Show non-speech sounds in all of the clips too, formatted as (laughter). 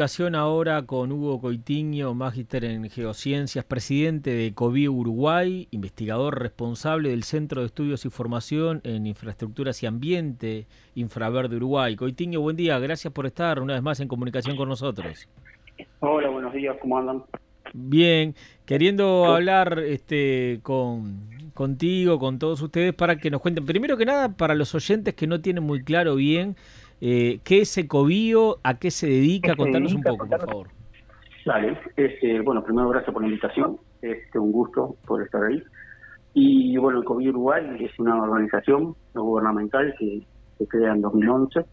comunicación ahora con Hugo Coitiño, magíster en geociencias, presidente de COVIE Uruguay, investigador responsable del Centro de Estudios y Formación en Infraestructuras y Ambiente, Infraverde Uruguay. Coitiño, buen día, gracias por estar una vez más en comunicación con nosotros. Hola, buenos días, ¿cómo andan? Bien, queriendo hablar este, con, contigo, con todos ustedes, para que nos cuenten, primero que nada, para los oyentes que no tienen muy claro bien eh, ¿Qué es Ecobio? ¿A qué se dedica? Contanos un poco, por favor. Dale. Este, bueno, primero gracias por la invitación. Este, un gusto por estar ahí. Y bueno, Ecobio Uruguay es una organización no gubernamental que se crea en 2011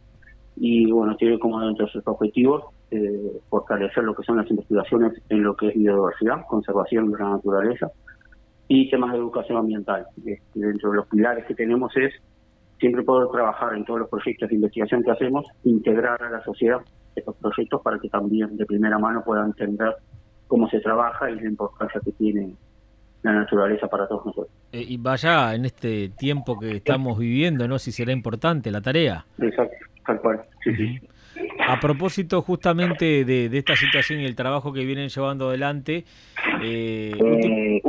y bueno, tiene como dentro de sus objetivos eh, fortalecer lo que son las investigaciones en lo que es biodiversidad, conservación de la naturaleza y temas de educación ambiental. Este, dentro de los pilares que tenemos es siempre poder trabajar en todos los proyectos de investigación que hacemos, integrar a la sociedad estos proyectos para que también de primera mano puedan entender cómo se trabaja y la importancia que tiene la naturaleza para todos nosotros. Eh, y vaya, en este tiempo que estamos viviendo, ¿no? Si será importante la tarea. Exacto, tal cual, sí, sí. A propósito justamente de, esta situación y el trabajo que vienen llevando adelante, eh, eh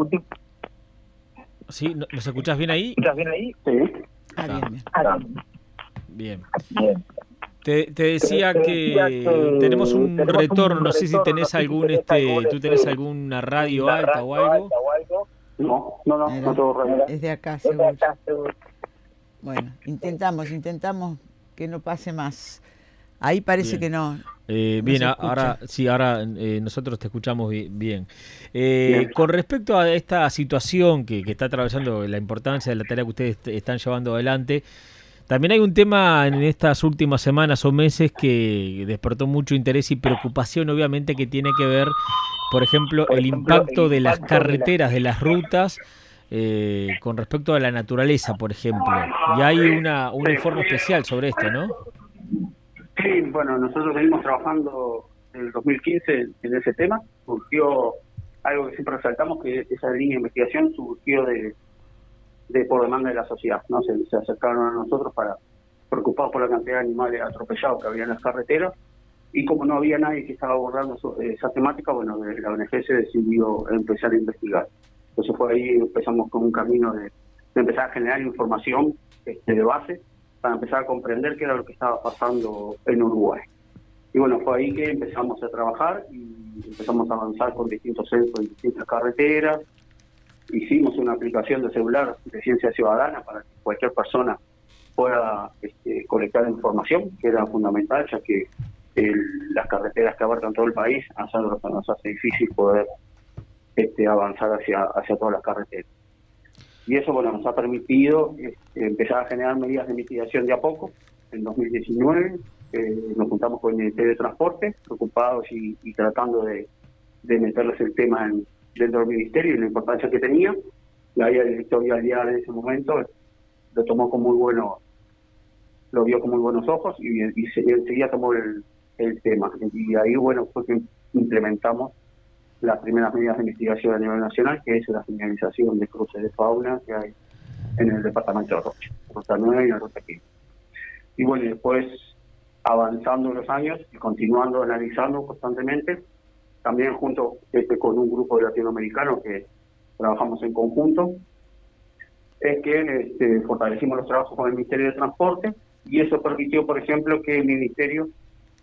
¿Sí? ¿Nos escuchás bien ahí? ¿Escuchás bien ahí? Sí. Ah, bien. bien. Te, decía que tenemos un retorno, no sé si tenés algún, este, tú tenés alguna radio alta o algo. No, no, no, no tengo radio. Es de acá, seguro. Bueno, intentamos, intentamos que no pase más. Ahí parece que no. Eh, bien, ahora sí, ahora eh, nosotros te escuchamos bien. Eh, con respecto a esta situación que, está atravesando la importancia de la tarea que ustedes están llevando adelante, también hay un tema en estas últimas semanas o meses que despertó mucho interés y preocupación, obviamente, que tiene que ver, por ejemplo, el impacto de las carreteras, de las rutas. con respecto a la naturaleza, por ejemplo. Y hay una, un informe especial sobre esto, ¿no? Sí, bueno, nosotros venimos trabajando en el 2015 en ese tema. Surgió algo que siempre resaltamos, que esa línea de investigación surgió de, por demanda de la sociedad. no se, acercaron a nosotros para preocupados por la cantidad de animales atropellados que había en las carreteras y como no había nadie que estaba abordando esa temática, bueno, la ONG se decidió empezar a investigar. Entonces fue ahí empezamos con un camino de, de empezar a generar información este, de base para empezar a comprender qué era lo que estaba pasando en Uruguay. Y bueno, fue ahí que empezamos a trabajar y empezamos a avanzar con distintos centros en distintas carreteras. Hicimos una aplicación de celular de ciencia ciudadana para que cualquier persona pueda este, colectar información, que era fundamental, ya que las carreteras que abarcan todo el país lo que nos hace difícil poder este, avanzar hacia todas las carreteras y eso bueno nos ha permitido este, empezar a generar medidas de mitigación de a poco. En 2019 eh, nos juntamos con el Ministerio de Transporte, preocupados y, tratando de, meterles el tema dentro del Ministerio y la importancia que tenía. La área directorial en ese momento lo tomó con muy bueno, lo vio con muy buenos ojos y, y, enseguida tomó el, el tema. Y ahí bueno fue que implementamos las primeras medidas de investigación a nivel nacional, que es la señalización de cruces de fauna que hay en el departamento de Rocha, Ruta 9 y la Ruta 15. Y bueno, después avanzando los años y continuando analizando constantemente, también junto este, con un grupo de latinoamericanos que trabajamos en conjunto, es que este, fortalecimos los trabajos con el Ministerio de Transporte y eso permitió, por ejemplo, que el Ministerio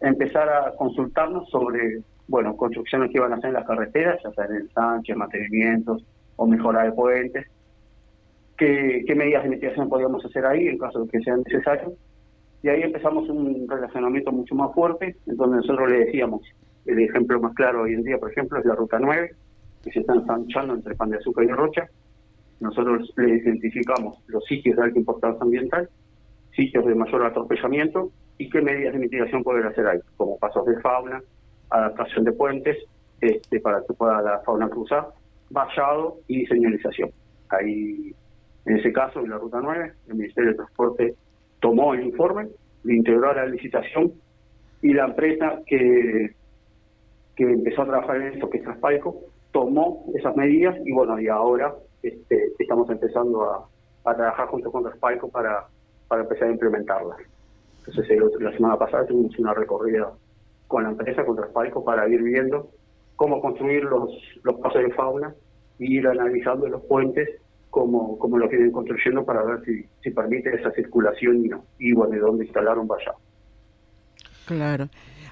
empezara a consultarnos sobre bueno, construcciones que iban a hacer en las carreteras, ya sea en el mantenimientos o mejora de puentes. ¿Qué, ¿Qué medidas de mitigación podíamos hacer ahí en caso de que sean necesarios? Y ahí empezamos un relacionamiento mucho más fuerte, en donde nosotros le decíamos, el ejemplo más claro hoy en día, por ejemplo, es la Ruta 9, que se está ensanchando entre Pan de Azúcar y Rocha. Nosotros le identificamos los sitios de alta importancia ambiental, sitios de mayor atropellamiento y qué medidas de mitigación poder hacer ahí, como pasos de fauna, adaptación de puentes este, para que pueda la fauna cruzar, vallado y señalización. Ahí, en ese caso, en la Ruta 9, el Ministerio de Transporte tomó el informe, lo integró a la licitación y la empresa que, que empezó a trabajar en esto, que es Traspalco, tomó esas medidas y bueno, y ahora este, estamos empezando a, trabajar junto con Traspalco para, para empezar a implementarlas. Entonces, la semana pasada tuvimos una recorrida con la empresa, con Traspalco, para ir viendo cómo construir los, los pasos de fauna y ir analizando los puentes cómo, cómo lo vienen construyendo para ver si, si permite esa circulación y, y bueno, de dónde instalaron vaya. Claro.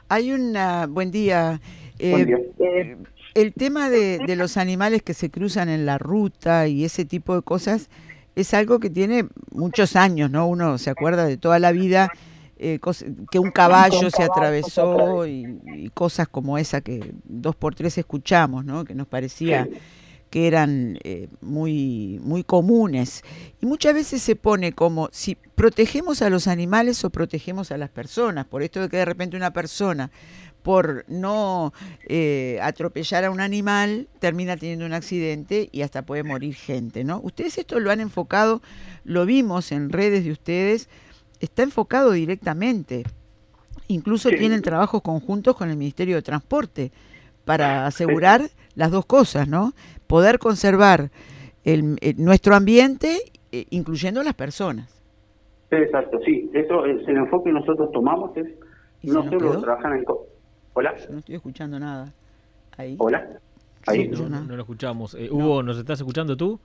Hay una... Buen día. Eh, eh, el tema de, de, los animales que se cruzan en la ruta y ese tipo de cosas es algo que tiene muchos años, ¿no? Uno se acuerda de toda la vida eh, que un caballo se atravesó y, cosas como esa que dos por tres escuchamos, ¿no? Que nos parecía que eran eh, muy, muy comunes. Y muchas veces se pone como si protegemos a los animales o protegemos a las personas. Por esto de que de repente una persona, por no eh, atropellar a un animal, termina teniendo un accidente y hasta puede morir gente, ¿no? Ustedes esto lo han enfocado, lo vimos en redes de ustedes, está enfocado directamente. Incluso tienen trabajos conjuntos con el Ministerio de Transporte para asegurar las dos cosas, ¿no? Poder conservar el, nuestro ambiente, eh, incluyendo las personas. Exacto, sí. Eso es el enfoque que nosotros tomamos es no solo trabajar en... Hola. No estoy escuchando nada. Ahí. Hola. Ahí. no, lo escuchamos. Eh, Hugo, ¿nos estás escuchando tú?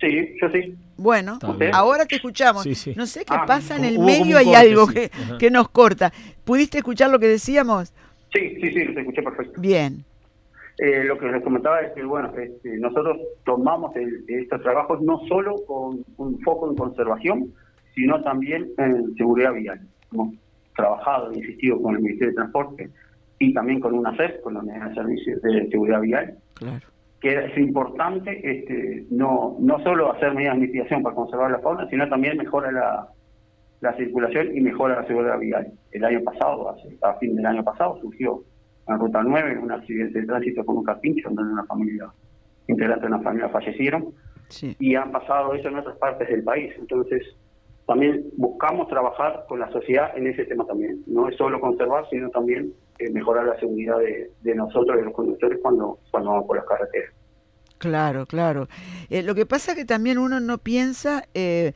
Sí, yo sí. Bueno, ahora te escuchamos. No sé qué ah, pasa en el medio, hay algo que, que, nos corta. ¿Pudiste escuchar lo que decíamos? Sí, sí, sí, te escuché perfecto. Bien. Eh, lo que les comentaba es que, bueno, este, nosotros tomamos estos trabajos no solo con un foco en conservación, sino también en seguridad vial. Hemos trabajado e insistido con el Ministerio de Transporte y también con UNACEF, con la Unidad de Servicios de Seguridad Vial. Claro que es importante este, no, no solo hacer medidas de mitigación para conservar la fauna, sino también mejora la, la circulación y mejora la seguridad vial. El año pasado, a fin del año pasado, surgió en Ruta 9 un accidente de tránsito con un carpincho donde una familia, integrante de una familia fallecieron. Y han pasado eso en otras partes del país. Entonces, también buscamos trabajar con la sociedad en ese tema también. No es solo conservar, sino también eh, mejorar la seguridad de, nosotros, de los conductores, cuando, cuando vamos por las carreteras. Claro, claro. Eh, lo que pasa es que también uno no piensa, eh,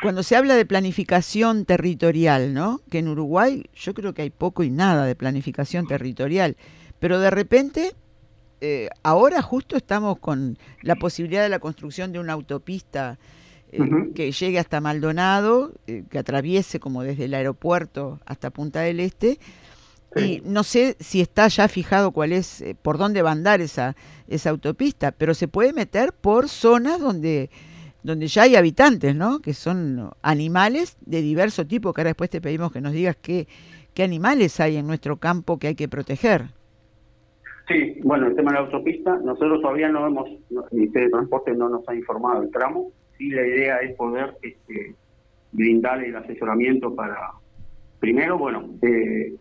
cuando se habla de planificación territorial, ¿no? Que en Uruguay yo creo que hay poco y nada de planificación territorial, pero de repente, ahora justo estamos con la posibilidad de la construcción de una autopista que llegue hasta Maldonado, que atraviese como desde el aeropuerto hasta Punta del Este, y no sé si está ya fijado cuál es, eh, por dónde va a andar esa, esa autopista, pero se puede meter por zonas donde, donde ya hay habitantes, ¿no? Que son animales de diverso tipo, que ahora después te pedimos que nos digas qué, qué animales hay en nuestro campo que hay que proteger. Sí, bueno, el tema de la autopista, nosotros todavía no hemos, el Ministerio de Transporte no nos ha informado del tramo, sí la idea es poder este, brindarle el asesoramiento para, primero, bueno, eh,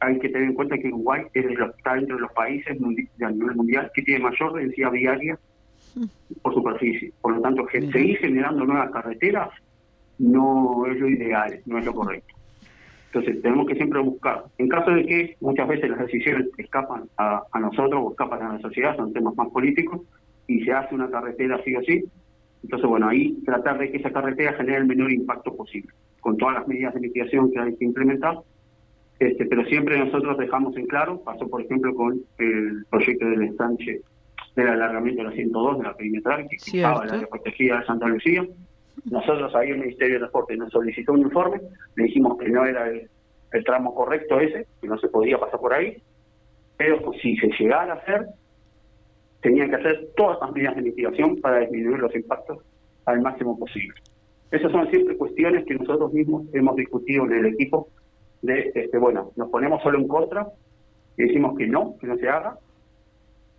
hay que tener en cuenta que Uruguay es de los, está dentro de los países a nivel mundial que tiene mayor densidad viaria por superficie. Por lo tanto, seguir generando nuevas carreteras no es lo ideal, no es lo correcto. Entonces, tenemos que siempre buscar. En caso de que muchas veces las decisiones escapan a, nosotros o escapan a la sociedad, son temas más políticos, y se hace una carretera así o así, entonces, bueno, ahí tratar de que esa carretera genere el menor impacto posible, con todas las medidas de mitigación que hay que implementar, este, pero siempre nosotros dejamos en claro, pasó por ejemplo con el proyecto del estanche del alargamiento de la 102 de la perimetral, que estaba la área protegida de Santa Lucía. Nosotros ahí el Ministerio de Transporte nos solicitó un informe, le dijimos que no era el, tramo correcto ese, que no se podía pasar por ahí, pero si se llegara a hacer, tenían que hacer todas las medidas de mitigación para disminuir los impactos al máximo posible. Esas son siempre cuestiones que nosotros mismos hemos discutido en el equipo de, este, bueno, nos ponemos solo en contra y decimos que no, que no se haga,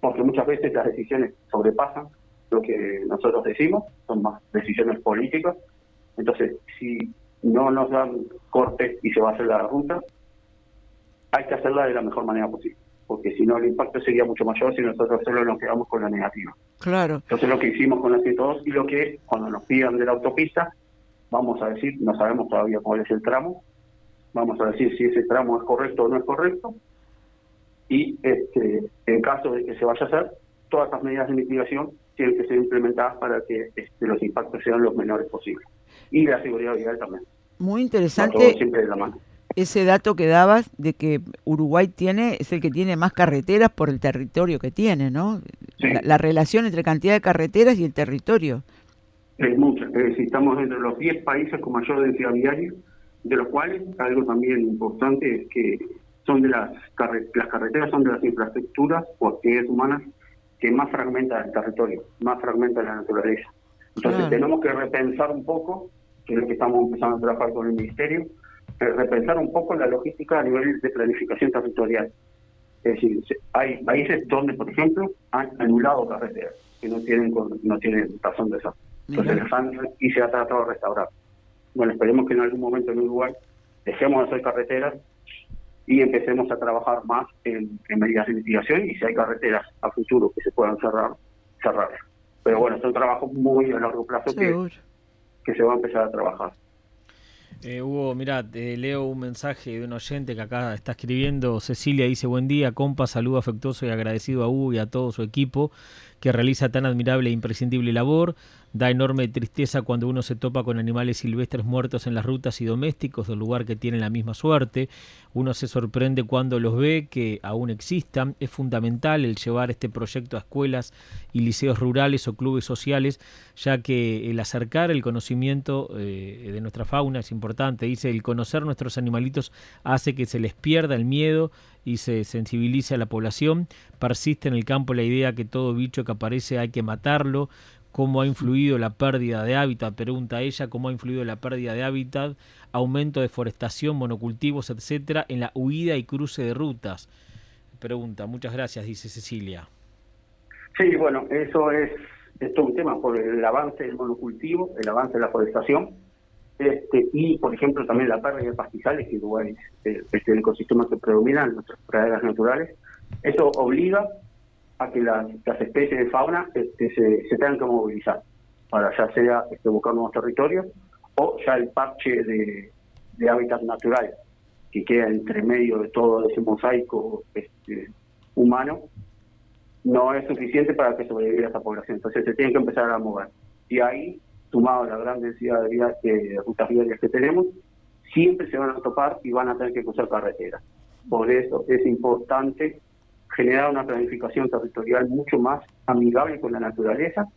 porque muchas veces las decisiones sobrepasan lo que nosotros decimos, son más decisiones políticas. Entonces, si no nos dan corte y se va a hacer la ruta, hay que hacerla de la mejor manera posible, porque si no el impacto sería mucho mayor si nosotros solo nos quedamos con la negativa. Claro. Entonces lo que hicimos con la 102 y lo que cuando nos pidan de la autopista, vamos a decir, no sabemos todavía cuál es el tramo, vamos a decir si ese tramo es correcto o no es correcto, y este, en caso de que se vaya a hacer, todas estas medidas de mitigación tienen que ser implementadas para que este, los impactos sean los menores posibles. Y la seguridad vial también. Muy interesante. siempre de la mano. Ese dato que dabas de que Uruguay tiene, es el que tiene más carreteras por el territorio que tiene, ¿no? La, relación entre cantidad de carreteras y el territorio. Es mucho, estamos entre los 10 países con mayor densidad viaria, de los cuales algo también importante es que son de las, las carreteras son de las infraestructuras o actividades humanas que más fragmenta el territorio, más fragmenta la naturaleza. Entonces tenemos que repensar un poco, que es lo que estamos empezando a trabajar con el Ministerio, repensar un poco la logística a nivel de planificación territorial. Es decir, hay países donde, por ejemplo, han anulado carreteras que no tienen no tienen razón de ser. Entonces y se ha tratado de restaurar. Bueno, esperemos que en algún momento en Uruguay dejemos de hacer carreteras y empecemos a trabajar más en, medidas de mitigación y si hay carreteras a futuro que se puedan cerrar, cerrar. Pero bueno, es un trabajo muy a largo plazo que, que se va a empezar a trabajar. Eh, Hugo, mira, leo un mensaje de un oyente que acá está escribiendo. Cecilia dice: Buen día, compa, saludo afectuoso y agradecido a Hugo y a todo su equipo que realiza tan admirable e imprescindible labor. Da enorme tristeza cuando uno se topa con animales silvestres muertos en las rutas y domésticos del lugar que tienen la misma suerte. Uno se sorprende cuando los ve que aún existan. Es fundamental el llevar este proyecto a escuelas y liceos rurales o clubes sociales, ya que el acercar el conocimiento eh, de nuestra fauna es importante. Dice, el conocer nuestros animalitos hace que se les pierda el miedo y se sensibilice a la población. Persiste en el campo la idea que todo bicho que aparece hay que matarlo cómo ha influido la pérdida de hábitat, pregunta ella, cómo ha influido la pérdida de hábitat, aumento de deforestación, monocultivos, etcétera, en la huida y cruce de rutas. Pregunta, muchas gracias, dice Cecilia. Sí, bueno, eso es, todo un tema por el avance del monocultivo, el avance de la forestación, este, y por ejemplo también la pérdida de pastizales, que igual es, es el ecosistema que predomina en nuestras praderas naturales. Eso obliga a que las, especies de fauna este, se, tengan que movilizar para ya sea este, buscar nuevos territorios o ya el parche de, hábitat natural que queda entre medio de todo ese mosaico este, humano no es suficiente para que sobreviva esa población. Entonces se tiene que empezar a mover. Y ahí, sumado a la gran densidad de, vida, de rutas viarias que tenemos, siempre se van a topar y van a tener que cruzar carreteras. Por eso es importante generar una planificación territorial mucho más amigable con la naturaleza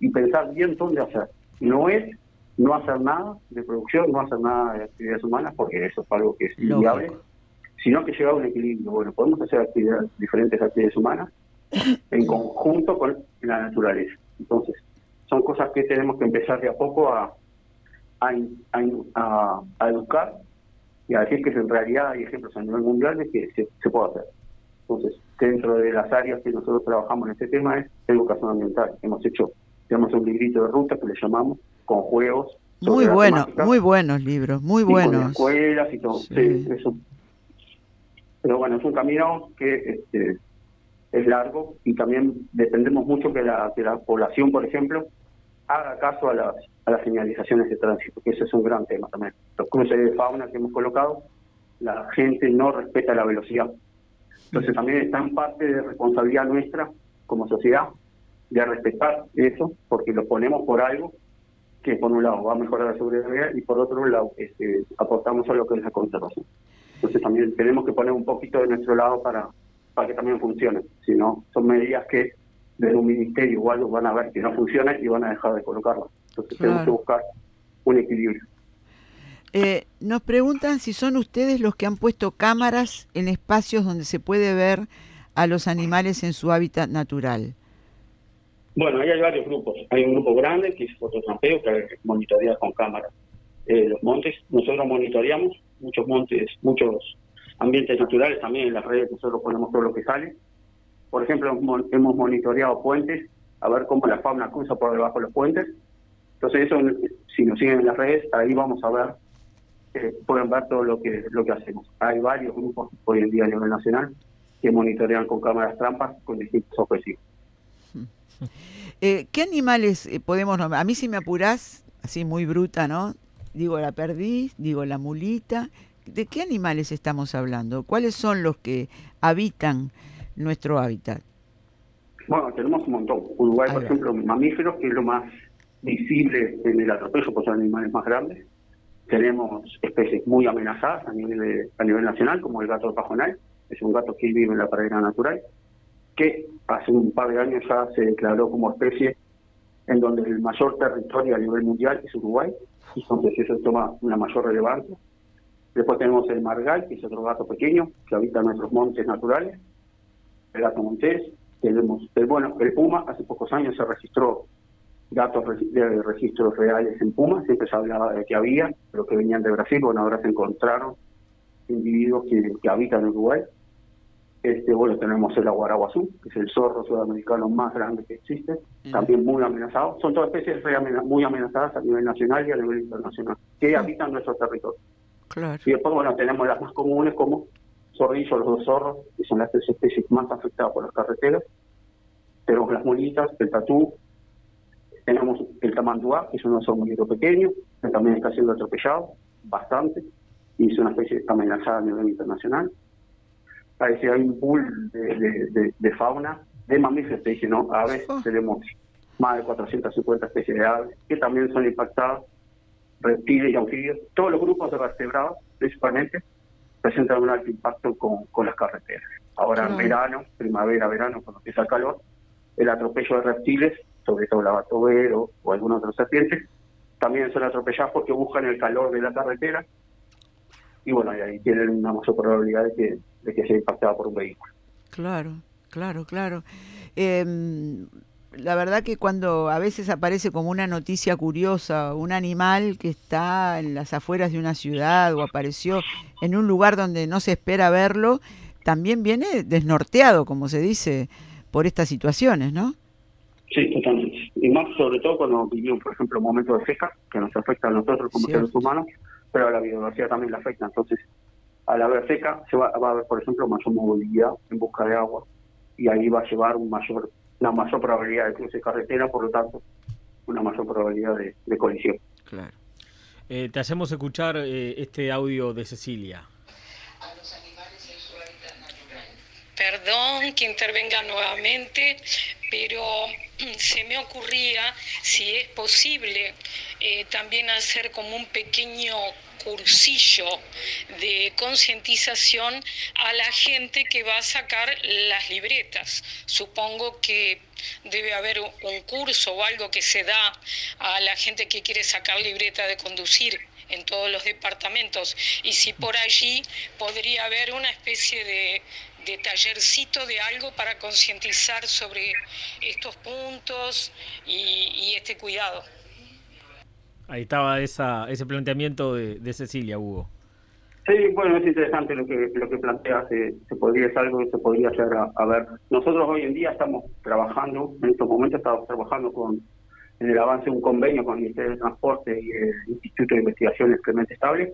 y pensar bien dónde hacer. No es no hacer nada de producción, no hacer nada de actividades humanas, porque eso es algo que es inviable, sino que llegar a un equilibrio. Bueno, podemos hacer actividades, diferentes actividades humanas en conjunto con la naturaleza. Entonces, son cosas que tenemos que empezar de a poco a, a, a, educar y a decir que en realidad hay ejemplos a nivel mundial de que se, se puede hacer. Entonces, dentro de las áreas que nosotros trabajamos en este tema es educación ambiental. Hemos hecho, tenemos un librito de ruta que le llamamos, con juegos. Muy bueno, muy buenos libros, muy buenos. escuelas y todo, sí. eso. Pero bueno, es un camino que este, es largo y también dependemos mucho que la, que la población, por ejemplo, haga caso a las, a las señalizaciones de tránsito, que ese es un gran tema también. Los cruces de fauna que hemos colocado, la gente no respeta la velocidad entonces también está en parte de responsabilidad nuestra como sociedad de respetar eso, porque lo ponemos por algo que por un lado va a mejorar la seguridad y por otro lado este, aportamos a lo que es la conservación. Entonces también tenemos que poner un poquito de nuestro lado para, para que también funcione. Si no, son medidas que desde un ministerio o algo van a ver que no funcionan y van a dejar de colocarlas. Entonces tenemos que buscar un equilibrio. Eh, nos preguntan si son ustedes los que han puesto cámaras en espacios donde se puede ver a los animales en su hábitat natural. Bueno, ahí hay varios grupos. Hay un grupo grande que es Fototrampeo, que monitorea con cámaras eh, los montes. Nosotros monitoreamos muchos montes, muchos ambientes naturales también en las redes. Nosotros ponemos todo lo que sale. Por ejemplo, hemos monitoreado puentes, a ver cómo la fauna cruza por debajo de los puentes. Entonces, eso, si nos siguen en las redes, ahí vamos a ver pueden ver todo lo que lo que hacemos. Hay varios grupos hoy en día a nivel nacional que monitorean con cámaras trampas con distintos objetivos. (laughs) Eh, ¿Qué animales eh, podemos nombrar? A mí si me apurás, así muy bruta, ¿no? Digo la perdiz, digo la mulita. ¿De qué animales estamos hablando? ¿Cuáles son los que habitan nuestro hábitat? Bueno, tenemos un montón. Uruguay, por ejemplo, mamíferos, que es lo más visible en el atropello, pues son animales más grandes tenemos especies muy amenazadas a nivel a nivel nacional, como el gato pajonal, es un gato que vive en la pradera natural, que hace un par de años ya se declaró como especie en donde el mayor territorio a nivel mundial es Uruguay, entonces eso toma una mayor relevancia. Después tenemos el margal, que es otro gato pequeño que habita en nuestros montes naturales, el gato montés, tenemos el, bueno, el puma, hace pocos años se registró datos de registros reales en Puma, siempre se hablaba de que había, pero que venían de Brasil, bueno, ahora se encontraron individuos que, habitan en Uruguay. Este, bueno, tenemos el aguaraguazú, que es el zorro sudamericano más grande que existe, también muy amenazado. Son todas especies muy amenazadas a nivel nacional y a nivel internacional, que habitan nuestro territorio. Y después, bueno, tenemos las más comunes como zorrillo, los dos zorros, que son las tres especies más afectadas por las carreteras. Tenemos las molitas, el tatú, tenemos el tamanduá, que es un oso muy pequeño, que también está siendo atropellado bastante, y es una especie amenazada a nivel internacional. Parece hay un pool de, fauna, de mamíferos, te dije, ¿no? Aves, oh. tenemos más de 450 especies de aves, que también son impactadas, reptiles y anfibios. Todos los grupos de vertebrados, principalmente, presentan un alto impacto con, con las carreteras. Ahora en verano, primavera, verano, cuando empieza el calor, el atropello de reptiles sobre todo la batobero o alguna otra serpiente, también son atropelladas porque buscan el calor de la carretera y bueno, ahí tienen una mayor probabilidad de que, de que sea impactada por un vehículo. Claro, claro, claro. Em, la verdad que cuando a veces aparece como una noticia curiosa, un animal que está en las afueras de una ciudad o apareció en un lugar donde no se espera verlo, también viene desnorteado, como se dice, por estas situaciones, ¿no? Sí, totalmente. Y más sobre todo cuando vivimos, por ejemplo, momentos de seca, que nos afecta a nosotros como seres humanos, pero a la biodiversidad también le afecta. Entonces, al haber seca, se va, a haber, por ejemplo, mayor movilidad en busca de agua y ahí va a llevar un mayor, una mayor probabilidad de cruce de carretera, por lo tanto, una mayor probabilidad de, colisión. Claro. Eh, te hacemos escuchar eh, este audio de Cecilia. Perdón que intervenga nuevamente, pero (clears throat) se me ocurría si es posible eh, también hacer como un pequeño cursillo de concientización a la gente que va a sacar las libretas. Supongo que debe haber un curso o algo que se da a la gente que quiere sacar libreta de conducir en todos los departamentos y si por allí podría haber una especie de, de tallercito de algo para concientizar sobre estos puntos y, este cuidado. Ahí estaba esa, ese planteamiento de, Cecilia, Hugo. Sí, bueno, es interesante lo que lo que plantea, se, podría es algo que se podría hacer a, ver. Nosotros hoy en día estamos trabajando, en estos momentos estamos trabajando con en el avance de un convenio con el Ministerio de Transporte y el Instituto de Investigación Clemente Estable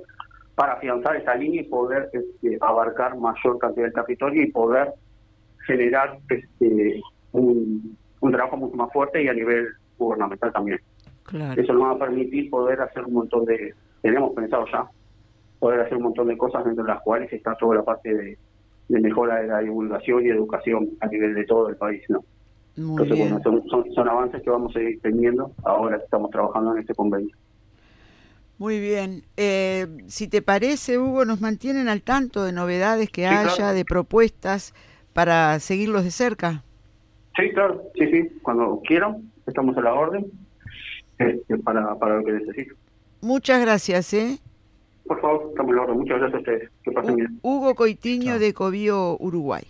para afianzar esa línea y poder este, abarcar mayor cantidad de territorio y poder generar este, un, trabajo mucho más fuerte y a nivel gubernamental también. Eso nos va a permitir poder hacer un montón de, tenemos pensado ya, poder hacer un montón de cosas dentro de las cuales está toda la parte de, mejora de la divulgación y educación a nivel de todo el país, ¿no? Entonces, bueno, son, son avances que vamos a ir teniendo ahora que estamos trabajando en este convenio. Muy bien. Eh, si te parece, Hugo, nos mantienen al tanto de novedades que haya, de propuestas para seguirlos de cerca. Sí, claro, sí, sí. Cuando quieran, estamos a la orden este, para, para lo que necesiten. Muchas gracias, ¿eh? Por favor, estamos a la orden. Muchas gracias a ustedes. Que pasen bien. Hugo Coitiño de Cobío, Uruguay.